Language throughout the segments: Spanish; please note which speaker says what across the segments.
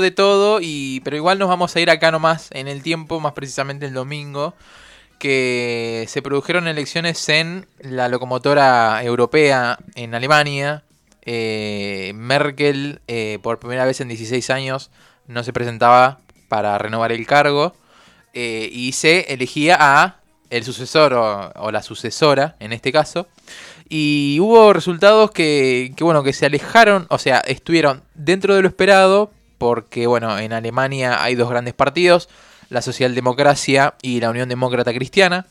Speaker 1: de todo, y, pero igual nos vamos a ir acá nomás en el tiempo, más precisamente el domingo, que se produjeron elecciones en la locomotora europea en Alemania. Eh, Merkel, eh, por primera vez en 16 años, no se presentaba para renovar el cargo eh, y se elegía a el sucesor o, la sucesora, en este caso. Y hubo resultados que, que, bueno, que se alejaron, o sea, estuvieron dentro de lo esperado, porque, bueno, en Alemania hay dos grandes partidos, la socialdemocracia y la Unión Demócrata Cristiana.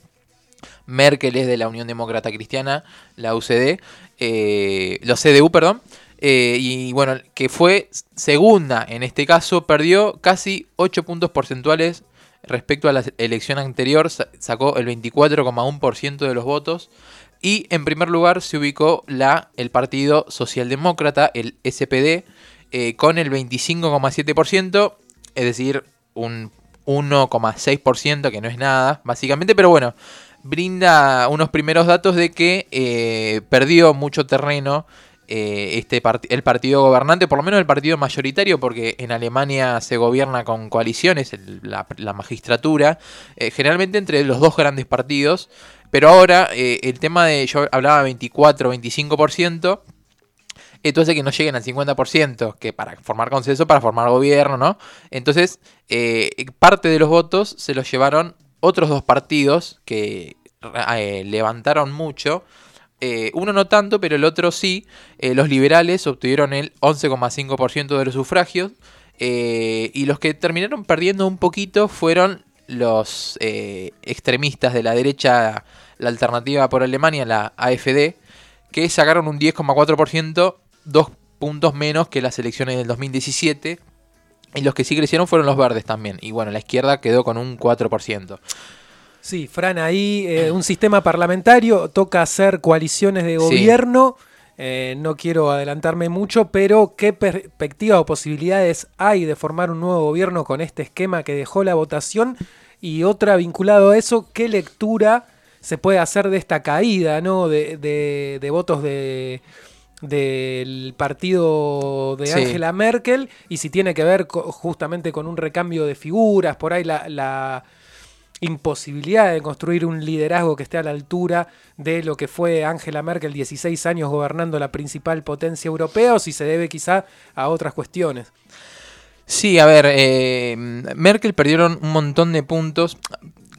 Speaker 1: Merkel es de la Unión Demócrata Cristiana, la UCD, eh, la CDU, perdón. Eh, y bueno, que fue segunda en este caso, perdió casi 8 puntos porcentuales respecto a la elección anterior, sacó el 24,1% de los votos. Y en primer lugar se ubicó la, el Partido Socialdemócrata, el SPD, eh, con el 25,7%, es decir, un 1,6%, que no es nada, básicamente, pero bueno, brinda unos primeros datos de que eh, perdió mucho terreno eh, este el partido gobernante, por lo menos el partido mayoritario, porque en Alemania se gobierna con coaliciones, la, magistratura, generalmente entre los dos grandes partidos, pero ahora el tema de, yo hablaba 24, 25%, esto hace que no lleguen al 50%, que para formar consenso, para formar gobierno, ¿no? Entonces, eh, parte de los votos se los llevaron otros dos partidos que eh, levantaron mucho. Eh, uno no tanto, pero el otro sí. los liberales obtuvieron el 11,5% de los sufragios. y los que terminaron perdiendo un poquito fueron los extremistas de la derecha, la alternativa por Alemania, la AFD, que sacaron un 10,4% dos puntos menos que las elecciones del 2017. Y los que sí crecieron fueron los verdes también. Y bueno, la izquierda quedó con un 4%.
Speaker 2: Sí, Fran, ahí eh, un sistema parlamentario toca hacer coaliciones de gobierno. Eh, no quiero adelantarme mucho, pero ¿qué perspectiva o posibilidades hay de formar un nuevo gobierno con este esquema que dejó la votación? Y otra vinculado a eso, ¿qué lectura se puede hacer de esta caída ¿no? de votos de, del partido de Angela Merkel y si tiene que ver justamente con un recambio de figuras, por ahí la, imposibilidad de construir un liderazgo que esté a la altura de lo que fue Angela Merkel 16 años gobernando la principal potencia europea o si se debe quizá a otras cuestiones.
Speaker 1: Sí, a ver, eh, Merkel perdieron un montón de puntos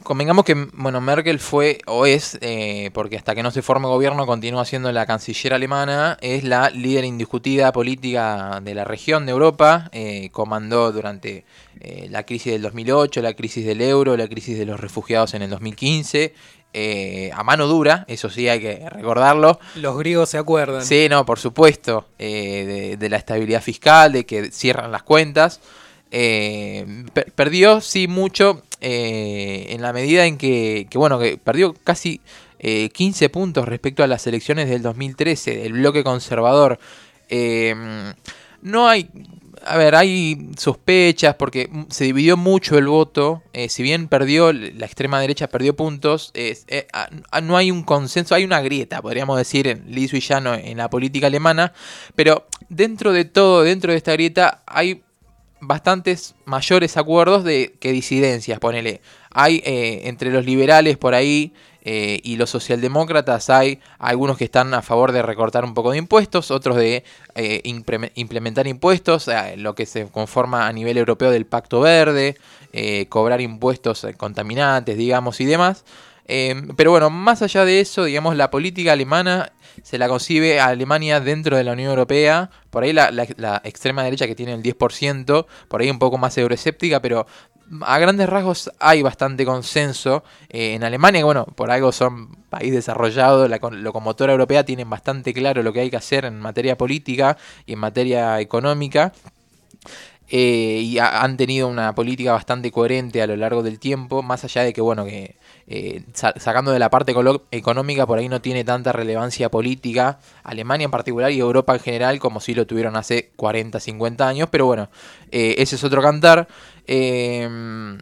Speaker 1: convengamos que bueno, Merkel fue o es, eh, porque hasta que no se forme gobierno continúa siendo la canciller alemana, es la líder indiscutida política de la región de Europa, eh, comandó durante eh, la crisis del 2008, la crisis del euro, la crisis de los refugiados en el 2015. a mano dura, eso sí hay que recordarlo.
Speaker 2: Los griegos se acuerdan.
Speaker 1: Sí, no, por supuesto, de, la estabilidad fiscal, de que cierran las cuentas. perdió, sí, mucho eh, en la medida en que, bueno, que perdió casi 15 eh, puntos respecto a las elecciones del 2013, el bloque conservador. Eh, no hay, a ver, hay sospechas porque se dividió mucho el voto. si bien perdió, la extrema derecha perdió puntos, no hay un consenso, hay una grieta, podríamos decir, en liso y llano en la política alemana. Pero dentro de todo, dentro de esta grieta, hay bastantes mayores acuerdos de que disidencias, ponele. Hay eh, entre los liberales por ahí eh, y los socialdemócratas hay algunos que están a favor de recortar un poco de impuestos, otros de eh, implementar impuestos, lo que se conforma a nivel europeo del Pacto Verde, cobrar impuestos contaminantes, digamos, y demás. Pero bueno, más allá de eso, digamos, la política alemana se la concibe a Alemania dentro de la Unión Europea, por ahí la, extrema derecha que tiene el 10%, por ahí un poco más euroescéptica, pero a grandes rasgos hay bastante consenso eh, en Alemania, bueno, por algo son país desarrollado, la locomotora europea tienen bastante claro lo que hay que hacer en materia política y en materia económica. Eh, y han tenido una política bastante coherente a lo largo del tiempo, más allá de que, bueno, que eh, sacando de la parte económica, por ahí no tiene tanta relevancia política, Alemania en particular y Europa en general, como si lo tuvieron hace 40, 50 años, pero bueno, eh, ese es otro cantar. Em,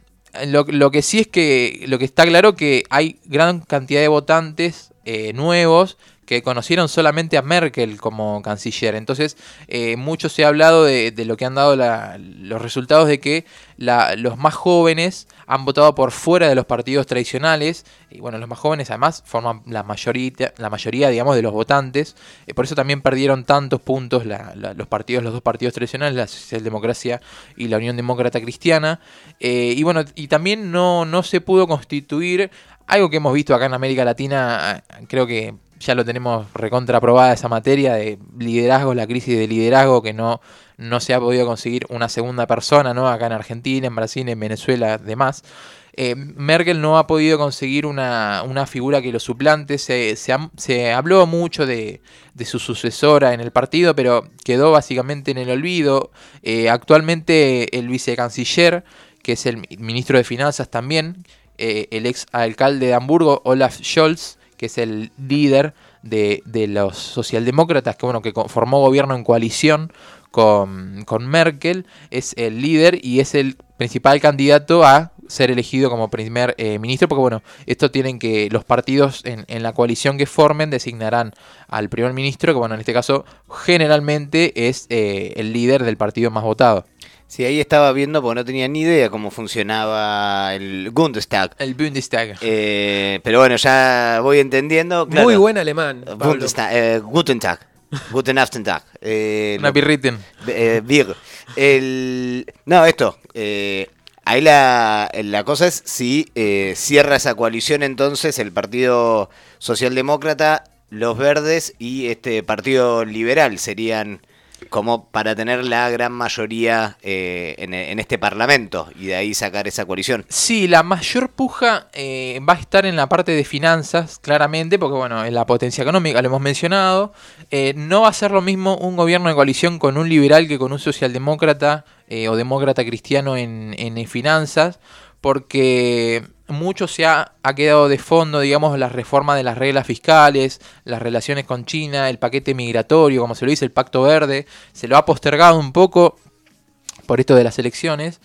Speaker 1: lo, que sí es que lo que está claro que hay gran cantidad de votantes eh, nuevos que conocieron solamente a Merkel como canciller. Entonces, eh, mucho se ha hablado de, lo que han dado los resultados de que los más jóvenes han votado por fuera de los partidos tradicionales. Y bueno, los más jóvenes además forman la mayoría, la mayoría digamos, de los votantes. Eh, por eso también perdieron tantos puntos los partidos, los dos partidos tradicionales, la Socialdemocracia y la Unión Demócrata Cristiana. Eh, y bueno, y también no, no se pudo constituir algo que hemos visto acá en América Latina, creo que ya lo tenemos recontraprobada esa materia de liderazgo, la crisis de liderazgo que no, no se ha podido conseguir una segunda persona, ¿no? Acá en Argentina, en Brasil, en Venezuela, demás. Eh, Merkel no ha podido conseguir una, figura que lo suplante. Se, se, habló mucho de, de, su sucesora en el partido, pero quedó básicamente en el olvido. Eh, actualmente el vicecanciller, que es el ministro de Finanzas también, eh, el ex alcalde de Hamburgo, Olaf Scholz, que es el líder de, los socialdemócratas, que bueno, que formó gobierno en coalición con, Merkel, es el líder y es el principal candidato a ser elegido como primer eh, ministro, porque bueno, esto tienen que los partidos en, la coalición que formen designarán al primer ministro, que bueno, en este caso generalmente es eh, el líder del partido más votado.
Speaker 3: Sí, ahí estaba viendo porque no tenía ni idea cómo funcionaba el Bundestag.
Speaker 1: El Bundestag.
Speaker 3: Eh, pero bueno, ya voy entendiendo.
Speaker 2: Muy buen alemán.
Speaker 3: Bundestag, eh, Guten Tag. Guten Tag.
Speaker 1: Eh, Una birriten.
Speaker 3: Eh, El, no, esto. Eh, ahí la, la cosa es si cierra esa coalición entonces el Partido Socialdemócrata, los Verdes y este Partido Liberal serían como para tener la gran mayoría eh, en, este Parlamento y de ahí sacar esa coalición.
Speaker 1: Sí, la mayor puja eh, va a estar en la parte de finanzas, claramente, porque bueno, en la potencia económica lo hemos mencionado. Eh, no va a ser lo mismo un gobierno de coalición con un liberal que con un socialdemócrata o demócrata cristiano en, en finanzas, porque mucho se ha, quedado de fondo, digamos, la reforma de las reglas fiscales, las relaciones con China, el paquete migratorio, como se lo dice, el Pacto Verde, se lo ha postergado un poco por esto de las elecciones.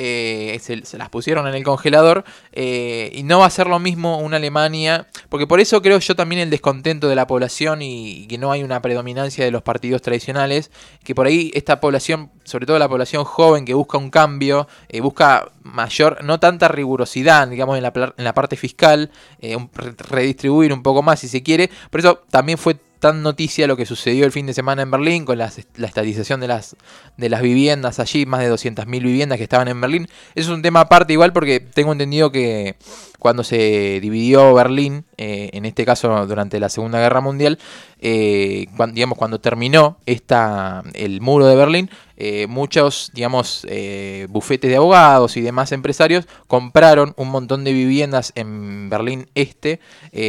Speaker 1: Eh, se, las pusieron en el congelador eh, y no va a ser lo mismo una Alemania, porque por eso creo yo también el descontento de la población y, que no hay una predominancia de los partidos tradicionales, que por ahí esta población, sobre todo la población joven que busca un cambio, eh, busca mayor, no tanta rigurosidad, digamos, en la, en la parte fiscal, redistribuir un poco más si se quiere, por eso también fue tan noticia lo que sucedió el fin de semana en Berlín con la estatización de las, de las viviendas allí, más de 200.000 viviendas que estaban en Berlín. Eso es un tema aparte igual porque tengo entendido que cuando se dividió Berlín, eh, en este caso durante la Segunda Guerra Mundial, eh, cuando, digamos, cuando terminó esta, el muro de Berlín, eh, muchos digamos, bufetes de abogados y demás empresarios compraron un montón de viviendas en Berlín Este,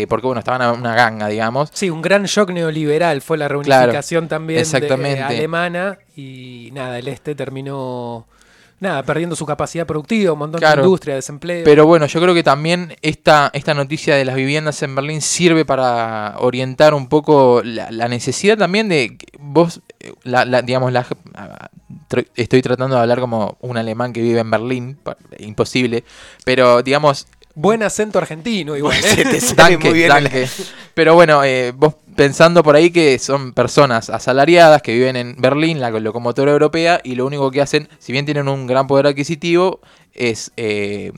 Speaker 1: porque bueno, estaban a una ganga, digamos.
Speaker 2: Sí, un gran shock neoliberal fue la reunificación también De, alemana y nada, el Este terminó nada, perdiendo su capacidad productiva, un montón de industria, desempleo.
Speaker 1: Pero bueno, yo creo que también esta, esta noticia de las viviendas en Berlín sirve para orientar un poco la, necesidad también de vos, la, digamos, la, estoy tratando de hablar como un alemán que vive en Berlín, imposible, pero digamos...
Speaker 2: Buen acento argentino, igual.
Speaker 1: ¿eh? muy bien Pero bueno, eh, vos pensando por ahí que son personas asalariadas que viven en Berlín, la locomotora europea, y lo único que hacen, si bien tienen un gran poder adquisitivo, es, eh,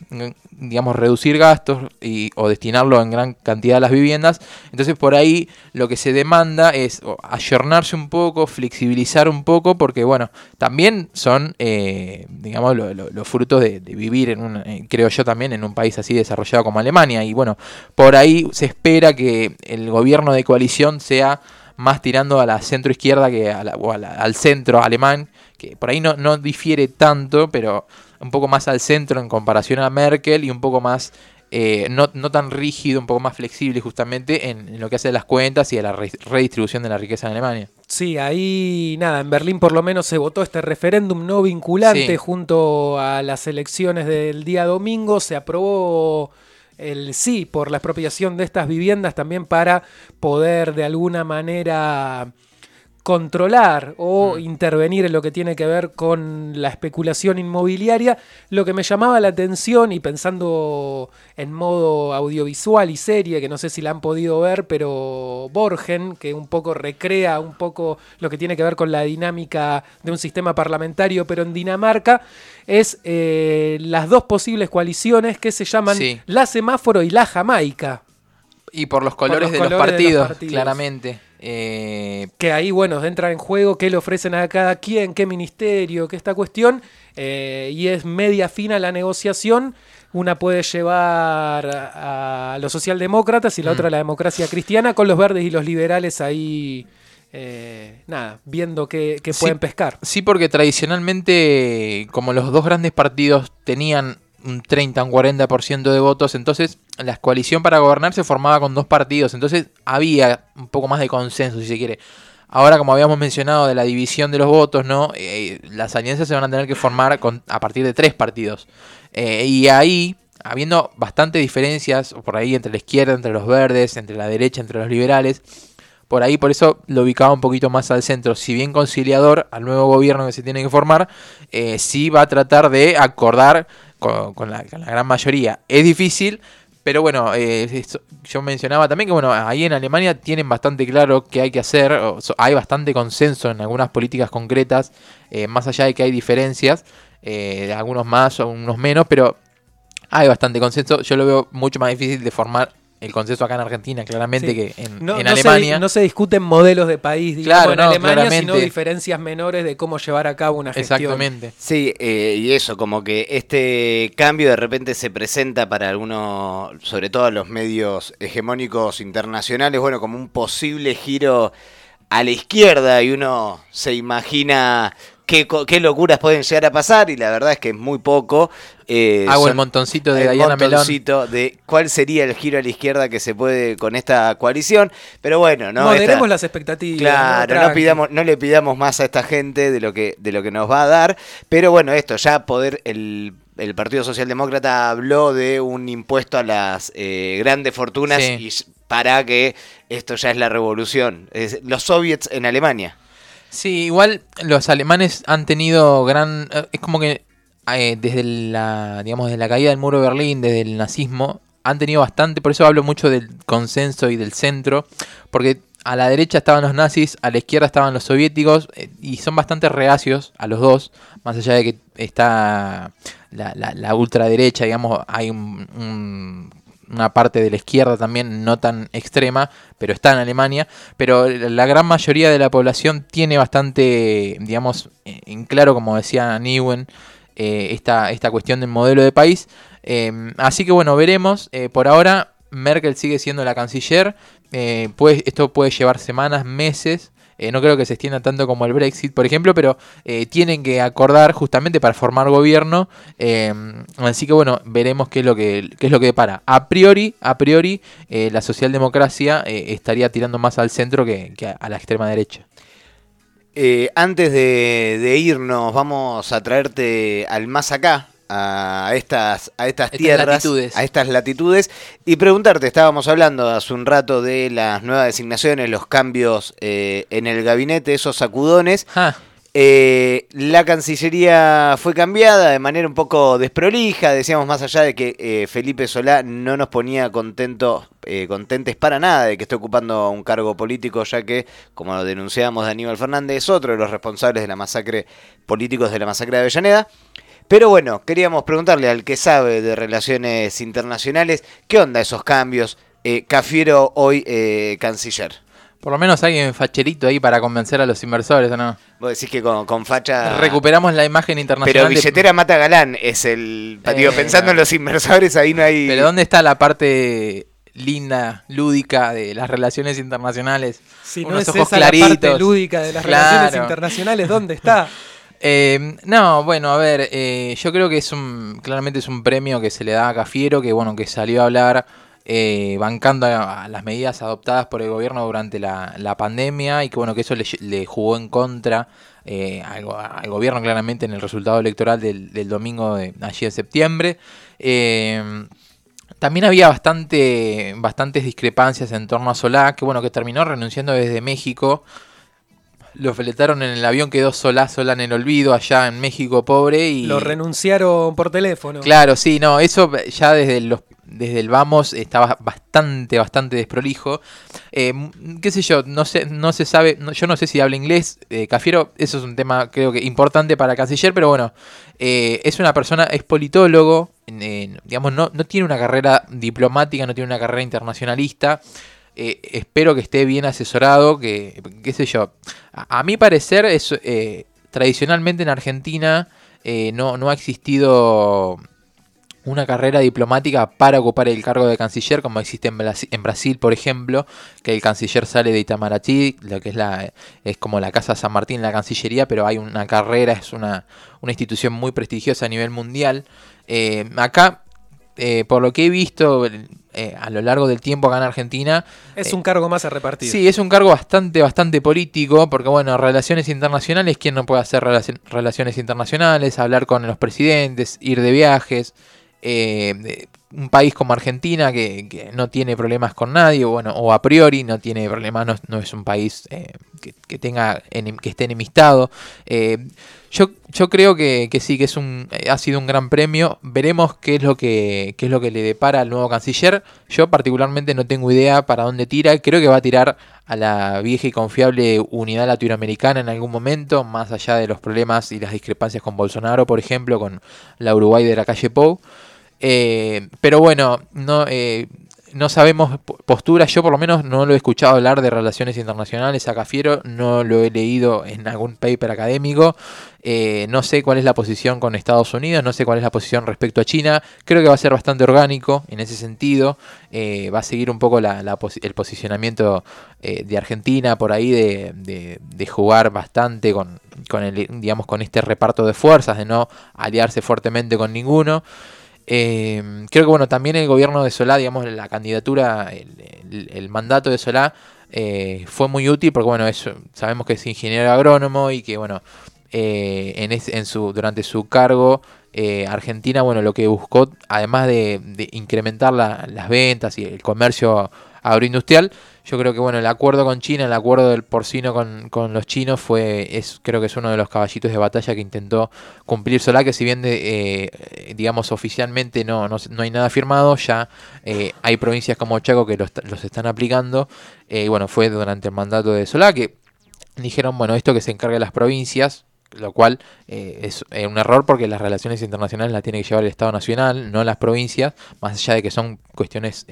Speaker 1: digamos, reducir gastos y, o destinarlo en gran cantidad a las viviendas. Entonces por ahí lo que se demanda es ayornarse un poco, flexibilizar un poco, porque bueno, también son, eh, digamos, los frutos de, vivir en un, eh, creo yo también, en un país así desarrollado como Alemania. Y bueno, por ahí se espera que el gobierno de coalición sea más tirando a la centro izquierda que al centro alemán, que por ahí no, no difiere tanto, pero un poco más al centro en comparación a Merkel y un poco más, eh, no, tan rígido, un poco más flexible justamente en, lo que hace a las cuentas y a la redistribución de la riqueza en Alemania.
Speaker 2: Sí, ahí nada, en Berlín por lo menos se votó este referéndum no vinculante junto a las elecciones del día domingo, se aprobó el sí por la expropiación de estas viviendas también para poder de alguna manera controlar o intervenir en lo que tiene que ver con la especulación inmobiliaria. Lo que me llamaba la atención y pensando en modo audiovisual y serie, que no sé si la han podido ver, pero Borgen, que un poco recrea un poco lo que tiene que ver con la dinámica de un sistema parlamentario, pero en Dinamarca, es eh, las dos posibles coaliciones que se llaman la semáforo y la Jamaica.
Speaker 1: Y por los colores, de, los partidos, claramente. Eh,
Speaker 2: que ahí, bueno, entra en juego qué le ofrecen a cada quien, qué ministerio, qué esta cuestión. Eh, y es media fina la negociación. Una puede llevar a, los socialdemócratas y la mm. otra a la democracia cristiana, con los verdes y los liberales ahí. Eh, nada, viendo qué, pueden pescar.
Speaker 1: Sí, porque tradicionalmente, como los dos grandes partidos tenían un 30, un 40% de votos, entonces la coalición para gobernar se formaba con dos partidos, entonces había un poco más de consenso, si se quiere. Ahora, como habíamos mencionado de la división de los votos, ¿no? Eh, las alianzas se van a tener que formar con, a partir de tres partidos. Eh, y ahí, habiendo bastantes diferencias, por ahí entre la izquierda, entre los verdes, entre la derecha, entre los liberales, por ahí, por eso lo ubicaba un poquito más al centro. Si bien conciliador al nuevo gobierno que se tiene que formar, eh, sí va a tratar de acordar con, la, gran mayoría. Es difícil, pero bueno, eh, yo mencionaba también que bueno, ahí en Alemania tienen bastante claro qué hay que hacer, hay bastante consenso en algunas políticas concretas, eh, más allá de que hay diferencias, eh, algunos más o unos menos, pero hay bastante consenso. Yo lo veo mucho más difícil de formar el consenso acá en Argentina, claramente que en, Alemania.
Speaker 2: no se discuten modelos de país, digamos, en Alemania, sino diferencias menores de cómo llevar a cabo una gestión.
Speaker 1: Exactamente.
Speaker 3: Sí, eh, y eso, como que este cambio de repente se presenta para algunos, sobre todo los medios hegemónicos internacionales, bueno, como un posible giro a la izquierda y uno se imagina qué, locuras pueden llegar a pasar y la verdad es que es muy poco.
Speaker 1: Eh, Hago el montoncito de el montoncito
Speaker 3: de cuál sería el giro a la izquierda que se puede con esta coalición. Pero bueno, no.
Speaker 2: Moderemos las expectativas.
Speaker 3: Claro, no, pidamos, no le pidamos más a esta gente de lo que, de lo que nos va a dar. Pero bueno, esto, ya poder el el Partido Socialdemócrata habló de un impuesto a las eh, grandes fortunas y para que esto ya es la revolución. los soviets en Alemania.
Speaker 1: Sí, igual los alemanes han tenido gran... Eh, es como que eh, desde la, digamos, desde la caída del muro de Berlín, desde el nazismo, han tenido bastante, por eso hablo mucho del consenso y del centro, porque a la derecha estaban los nazis, a la izquierda estaban los soviéticos, eh, y son bastante reacios a los dos, más allá de que está la, la, ultraderecha, digamos, hay un una parte de la izquierda también no tan extrema, pero está en Alemania, pero la gran mayoría de la población tiene bastante, digamos, en claro, como decía Niwen, eh, esta, esta cuestión del modelo de país. Em, así que bueno, veremos. Eh, por ahora, Merkel sigue siendo la canciller. Eh, esto puede llevar semanas, meses. Eh, no creo que se extienda tanto como el Brexit, por ejemplo, pero eh, tienen que acordar justamente para formar gobierno. Eh, así que bueno, veremos qué es lo que qué es lo que depara. A priori, a priori, la socialdemocracia estaría tirando más al centro que, a la extrema derecha.
Speaker 3: antes de, irnos, vamos a traerte al más acá, a estas, a estas, tierras, a estas latitudes, y preguntarte, estábamos hablando hace un rato de las nuevas designaciones, los cambios eh, en el gabinete, esos sacudones. Ah. Eh, la Cancillería fue cambiada de manera un poco desprolija, decíamos más allá de que eh, Felipe Solá no nos ponía contentos, contentes para nada de que esté ocupando un cargo político, ya que, como lo denunciamos de Aníbal Fernández, es otro de los responsables de la masacre políticos de la masacre de Avellaneda. Pero bueno, queríamos preguntarle al que sabe de relaciones internacionales, ¿qué onda esos cambios? Eh, Cafiero hoy eh, canciller.
Speaker 1: Por lo menos hay un facherito ahí para convencer a los inversores, ¿o no?
Speaker 3: Vos decís que con, facha...
Speaker 1: Recuperamos la imagen internacional.
Speaker 3: Pero billetera mata galán es el... Digo, eh, pensando en los inversores, ahí no hay...
Speaker 1: Pero ¿dónde está la parte linda, lúdica de las relaciones internacionales?
Speaker 2: Si no es esa la parte lúdica de las relaciones internacionales, ¿dónde está?
Speaker 1: Eh, no, bueno, a ver, eh, yo creo que es un, claramente es un premio que se le da a Cafiero, que bueno, que salió a hablar eh, bancando a, las medidas adoptadas por el gobierno durante la, pandemia y que bueno, que eso le, jugó en contra al, gobierno claramente en el resultado electoral del, domingo de allí en septiembre. también había bastante, bastantes discrepancias en torno a Solá, que bueno, que terminó renunciando desde México lo fletaron en el avión, quedó sola, sola en el olvido, allá en México, pobre. y
Speaker 2: Lo renunciaron por teléfono.
Speaker 1: Claro, sí, no, eso ya desde los desde el vamos estaba bastante, bastante desprolijo. Eh, qué sé yo, no sé, no se sabe, yo no sé si habla inglés, eh, Cafiero, eso es un tema creo que importante para canciller, pero bueno, eh, es una persona, es politólogo, digamos, no, no tiene una carrera diplomática, no tiene una carrera internacionalista. Espero que esté bien asesorado, que, qué sé yo, a, mi parecer es tradicionalmente en Argentina no, no ha existido una carrera diplomática para ocupar el cargo de canciller, como existe en, Brasil, por ejemplo, que el canciller sale de Itamaraty, lo que es la es como la Casa San Martín, la Cancillería, pero hay una carrera, es una, una institución muy prestigiosa a nivel mundial. Eh, acá, eh, por lo que he visto eh, a lo largo del tiempo acá en Argentina...
Speaker 2: Es un cargo más a repartir.
Speaker 1: Sí, es un cargo bastante, bastante político, porque bueno, relaciones internacionales, ¿quién no puede hacer relaciones internacionales? Hablar con los presidentes, ir de viajes eh, un país como Argentina que, no tiene problemas con nadie, bueno, o a priori no tiene problemas, no, es un país eh, que, tenga que esté enemistado. Eh, yo, yo creo que, sí, que es un, ha sido un gran premio. Veremos qué es lo que qué es lo que le depara al nuevo canciller. Yo particularmente no tengo idea para dónde tira. Creo que va a tirar a la vieja y confiable unidad latinoamericana en algún momento, más allá de los problemas y las discrepancias con Bolsonaro, por ejemplo, con la Uruguay de la calle Pou. Eh, pero bueno, no, eh, no sabemos posturas. Yo por lo menos no lo he escuchado hablar de relaciones internacionales a Cafiero, no lo he leído en algún paper académico. Eh, no sé cuál es la posición con Estados Unidos, no sé cuál es la posición respecto a China. Creo que va a ser bastante orgánico en ese sentido. va a seguir un poco el posicionamiento de Argentina por ahí de, de, jugar bastante con, con, el, digamos, con este reparto de fuerzas, de no aliarse fuertemente con ninguno. Eh, creo que bueno, también el gobierno de Solá, digamos, la candidatura, el, mandato de Solá eh, fue muy útil porque bueno, sabemos que es ingeniero agrónomo y que bueno, eh, en, en, su, durante su cargo Argentina, bueno, lo que buscó, además de, incrementar las ventas y el comercio agroindustrial, yo creo que bueno, el acuerdo con China, el acuerdo del porcino con, con, los chinos fue, es, creo que es uno de los caballitos de batalla que intentó cumplir Solá, que si bien eh, digamos oficialmente no, no, hay nada firmado, ya eh, hay provincias como Chaco que los, los están aplicando. Eh, y bueno, fue durante el mandato de Solá que dijeron, bueno, esto que se encargue de las provincias, lo cual es un error porque las relaciones internacionales las tiene que llevar el Estado Nacional, no las provincias, más allá de que son cuestiones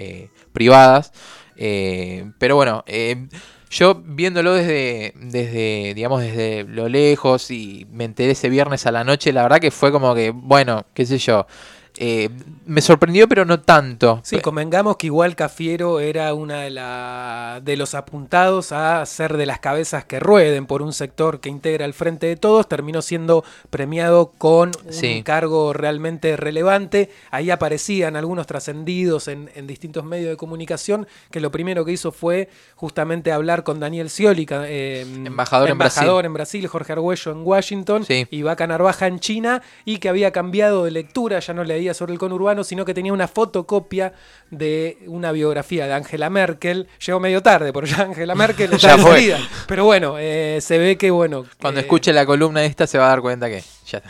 Speaker 1: privadas. Eh, pero bueno, eh, yo viéndolo desde, desde, digamos, desde lo lejos y me enteré ese viernes a la noche, la verdad que fue como que, bueno, qué sé yo. Eh, me sorprendió, pero no tanto.
Speaker 2: Sí, convengamos que igual Cafiero era una de, la, de los apuntados a ser de las cabezas que rueden por un sector que integra el frente de todos. Terminó siendo premiado con un cargo realmente relevante. Ahí aparecían algunos trascendidos en, distintos medios de comunicación que lo primero que hizo fue justamente hablar con Daniel Scioli,
Speaker 1: eh, embajador,
Speaker 2: en, Brasil. Jorge Arguello en Washington y Vaca Narvaja en China y que había cambiado de lectura, ya no leía sobre el conurbano, sino que tenía una fotocopia de una biografía de Angela Merkel. Llegó medio tarde, pero ya Angela Merkel ya fue. Pero bueno, eh, se ve que bueno.
Speaker 1: Cuando escuche la columna esta se va a dar cuenta que ya está.